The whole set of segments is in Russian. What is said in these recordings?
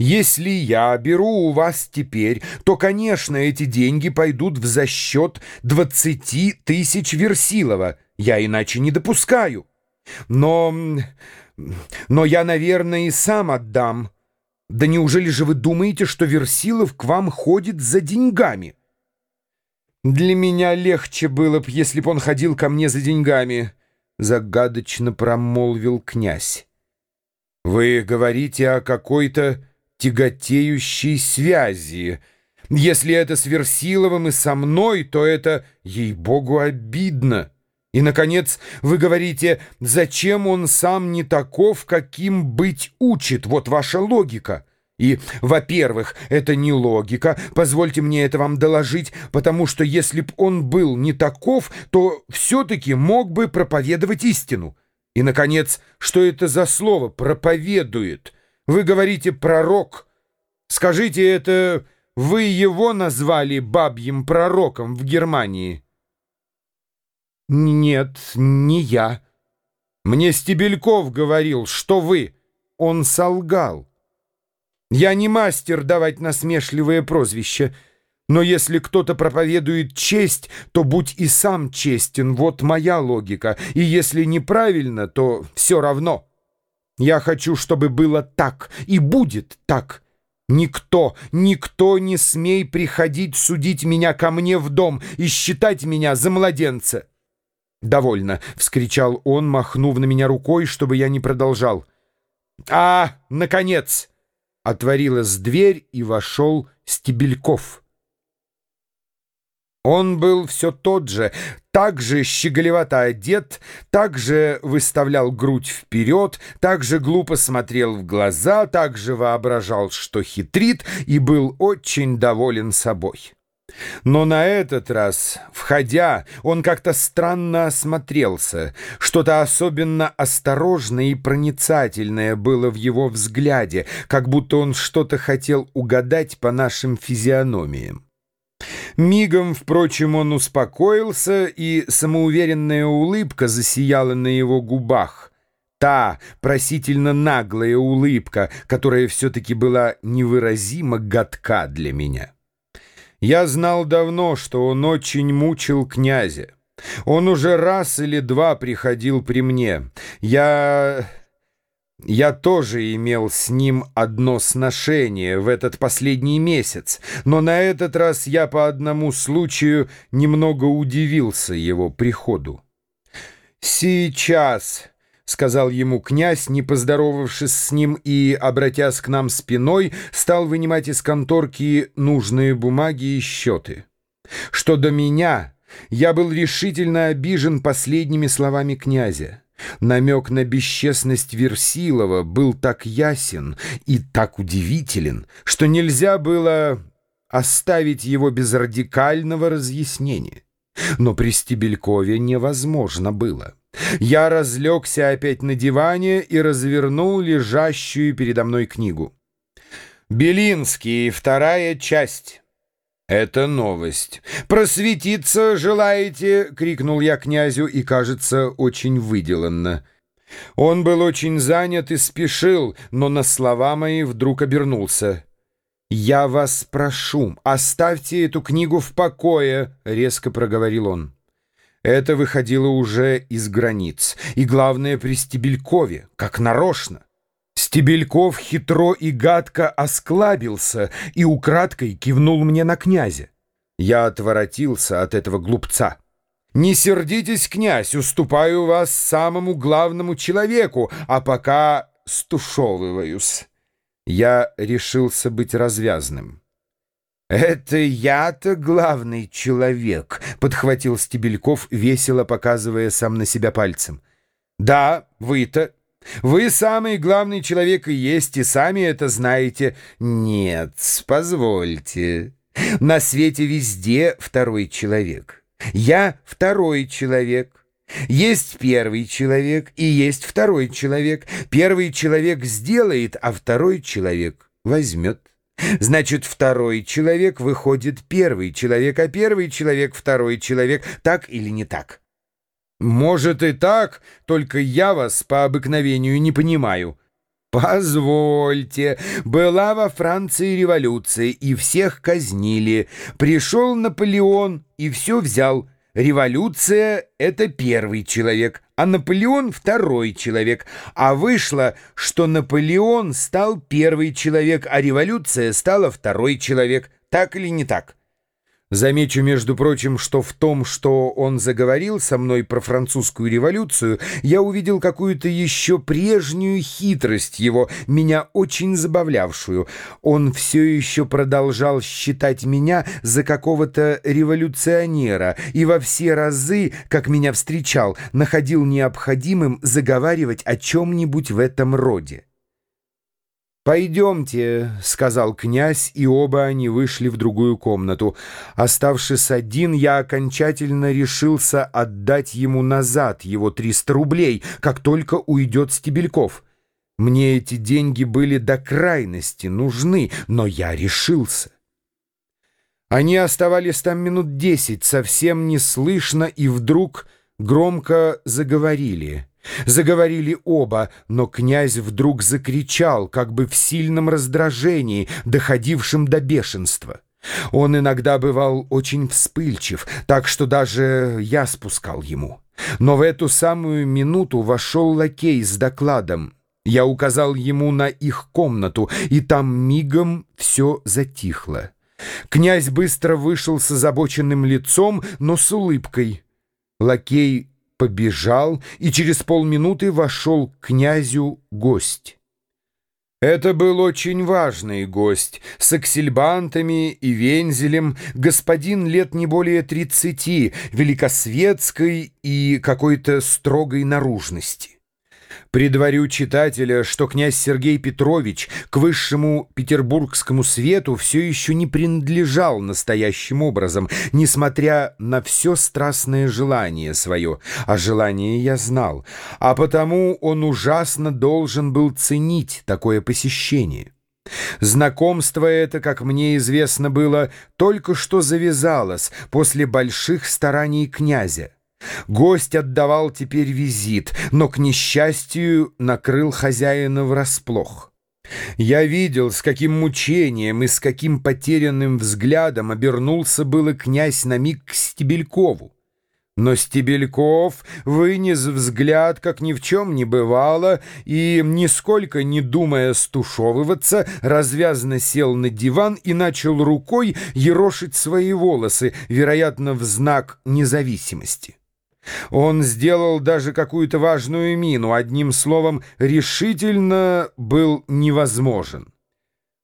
Если я беру у вас теперь, то, конечно, эти деньги пойдут в засчет 20 тысяч Версилова. Я иначе не допускаю. Но... но я, наверное, и сам отдам. Да неужели же вы думаете, что Версилов к вам ходит за деньгами? Для меня легче было б, если б он ходил ко мне за деньгами, — загадочно промолвил князь. Вы говорите о какой-то тяготеющей связи. Если это с Версиловым и со мной, то это, ей-богу, обидно. И, наконец, вы говорите, зачем он сам не таков, каким быть учит? Вот ваша логика. И, во-первых, это не логика, позвольте мне это вам доложить, потому что если б он был не таков, то все-таки мог бы проповедовать истину. И, наконец, что это за слово «проповедует»? Вы говорите «пророк». Скажите, это вы его назвали бабьим пророком в Германии? Нет, не я. Мне Стебельков говорил, что вы. Он солгал. Я не мастер давать насмешливые прозвища, но если кто-то проповедует честь, то будь и сам честен, вот моя логика, и если неправильно, то все равно». Я хочу, чтобы было так, и будет так. Никто, никто не смей приходить судить меня ко мне в дом и считать меня за младенца. «Довольно!» — вскричал он, махнув на меня рукой, чтобы я не продолжал. «А, наконец!» — отворилась дверь, и вошел Стебельков. Он был все тот же, так же щеголевато одет, так же выставлял грудь вперед, так же глупо смотрел в глаза, так же воображал, что хитрит, и был очень доволен собой. Но на этот раз, входя, он как-то странно осмотрелся. Что-то особенно осторожное и проницательное было в его взгляде, как будто он что-то хотел угадать по нашим физиономиям. Мигом, впрочем, он успокоился, и самоуверенная улыбка засияла на его губах. Та просительно наглая улыбка, которая все-таки была невыразимо гадка для меня. Я знал давно, что он очень мучил князя. Он уже раз или два приходил при мне. Я... Я тоже имел с ним одно сношение в этот последний месяц, но на этот раз я по одному случаю немного удивился его приходу. «Сейчас», — сказал ему князь, не поздоровавшись с ним и, обратясь к нам спиной, стал вынимать из конторки нужные бумаги и счеты. Что до меня, я был решительно обижен последними словами князя. Намек на бесчестность Версилова был так ясен и так удивителен, что нельзя было оставить его без радикального разъяснения. Но при Стебелькове невозможно было. Я разлегся опять на диване и развернул лежащую передо мной книгу. «Белинский. Вторая часть». «Это новость. Просветиться желаете?» — крикнул я князю, и, кажется, очень выделанно. Он был очень занят и спешил, но на слова мои вдруг обернулся. «Я вас прошу, оставьте эту книгу в покое», — резко проговорил он. Это выходило уже из границ, и, главное, при Стебелькове, как нарочно. Стебельков хитро и гадко осклабился и украдкой кивнул мне на князя. Я отворотился от этого глупца. «Не сердитесь, князь, уступаю вас самому главному человеку, а пока стушевываюсь». Я решился быть развязным. «Это я-то главный человек», — подхватил Стебельков, весело показывая сам на себя пальцем. «Да, вы-то вы самый главный человек и есть, и сами это знаете. Нет, позвольте. На свете везде второй человек. Я второй человек. Есть первый человек и есть второй человек. Первый человек сделает, а второй человек возьмет. Значит, второй человек выходит первый человек, а первый человек второй человек. Так или не так? «Может и так, только я вас по обыкновению не понимаю». Позвольте, была во Франции революция, и всех казнили. Пришел Наполеон и все взял. Революция — это первый человек, а Наполеон — второй человек. А вышло, что Наполеон стал первый человек, а революция стала второй человек. Так или не так? Замечу, между прочим, что в том, что он заговорил со мной про французскую революцию, я увидел какую-то еще прежнюю хитрость его, меня очень забавлявшую. Он все еще продолжал считать меня за какого-то революционера и во все разы, как меня встречал, находил необходимым заговаривать о чем-нибудь в этом роде. «Пойдемте», — сказал князь, и оба они вышли в другую комнату. Оставшись один, я окончательно решился отдать ему назад его 300 рублей, как только уйдет Стебельков. Мне эти деньги были до крайности нужны, но я решился. Они оставались там минут десять, совсем неслышно, и вдруг громко заговорили — Заговорили оба, но князь вдруг закричал, как бы в сильном раздражении, доходившем до бешенства. Он иногда бывал очень вспыльчив, так что даже я спускал ему. Но в эту самую минуту вошел лакей с докладом. Я указал ему на их комнату, и там мигом все затихло. Князь быстро вышел с озабоченным лицом, но с улыбкой. Лакей побежал, и через полминуты вошел к князю гость. Это был очень важный гость, с аксельбантами и вензелем, господин лет не более тридцати, великосветской и какой-то строгой наружности. Предварю читателя, что князь Сергей Петрович к высшему петербургскому свету все еще не принадлежал настоящим образом, несмотря на все страстное желание свое, а желание я знал, а потому он ужасно должен был ценить такое посещение. Знакомство это, как мне известно было, только что завязалось после больших стараний князя. Гость отдавал теперь визит, но, к несчастью, накрыл хозяина врасплох. Я видел, с каким мучением и с каким потерянным взглядом обернулся было князь на миг к Стебелькову. Но Стебельков вынес взгляд, как ни в чем не бывало, и, нисколько не думая стушевываться, развязно сел на диван и начал рукой ерошить свои волосы, вероятно, в знак независимости. Он сделал даже какую-то важную мину, одним словом, решительно был невозможен.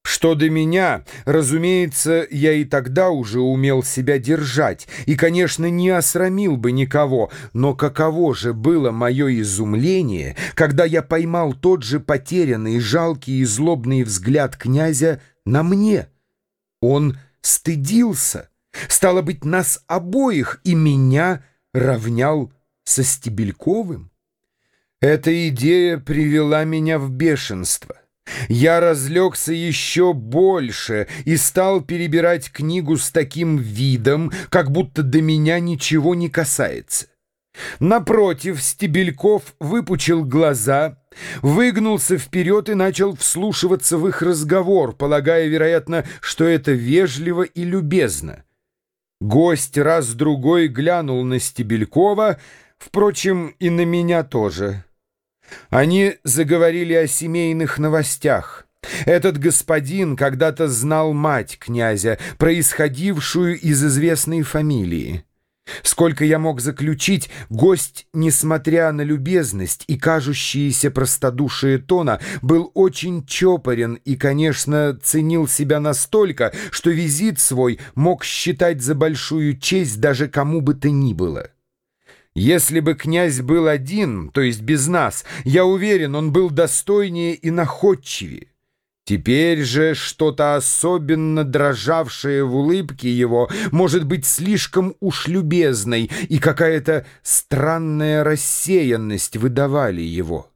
Что до меня, разумеется, я и тогда уже умел себя держать, и, конечно, не осрамил бы никого, но каково же было мое изумление, когда я поймал тот же потерянный, жалкий и злобный взгляд князя на мне. Он стыдился, стало быть, нас обоих, и меня — равнял со Стебельковым? Эта идея привела меня в бешенство. Я разлегся еще больше и стал перебирать книгу с таким видом, как будто до меня ничего не касается. Напротив, Стебельков выпучил глаза, выгнулся вперед и начал вслушиваться в их разговор, полагая, вероятно, что это вежливо и любезно. Гость раз-другой глянул на Стебелькова, впрочем, и на меня тоже. Они заговорили о семейных новостях. Этот господин когда-то знал мать князя, происходившую из известной фамилии. Сколько я мог заключить, гость, несмотря на любезность и кажущиеся простодушие тона, был очень чопорен и, конечно, ценил себя настолько, что визит свой мог считать за большую честь даже кому бы то ни было. Если бы князь был один, то есть без нас, я уверен, он был достойнее и находчивее. Теперь же что-то особенно дрожавшее в улыбке его может быть слишком уж любезной, и какая-то странная рассеянность выдавали его.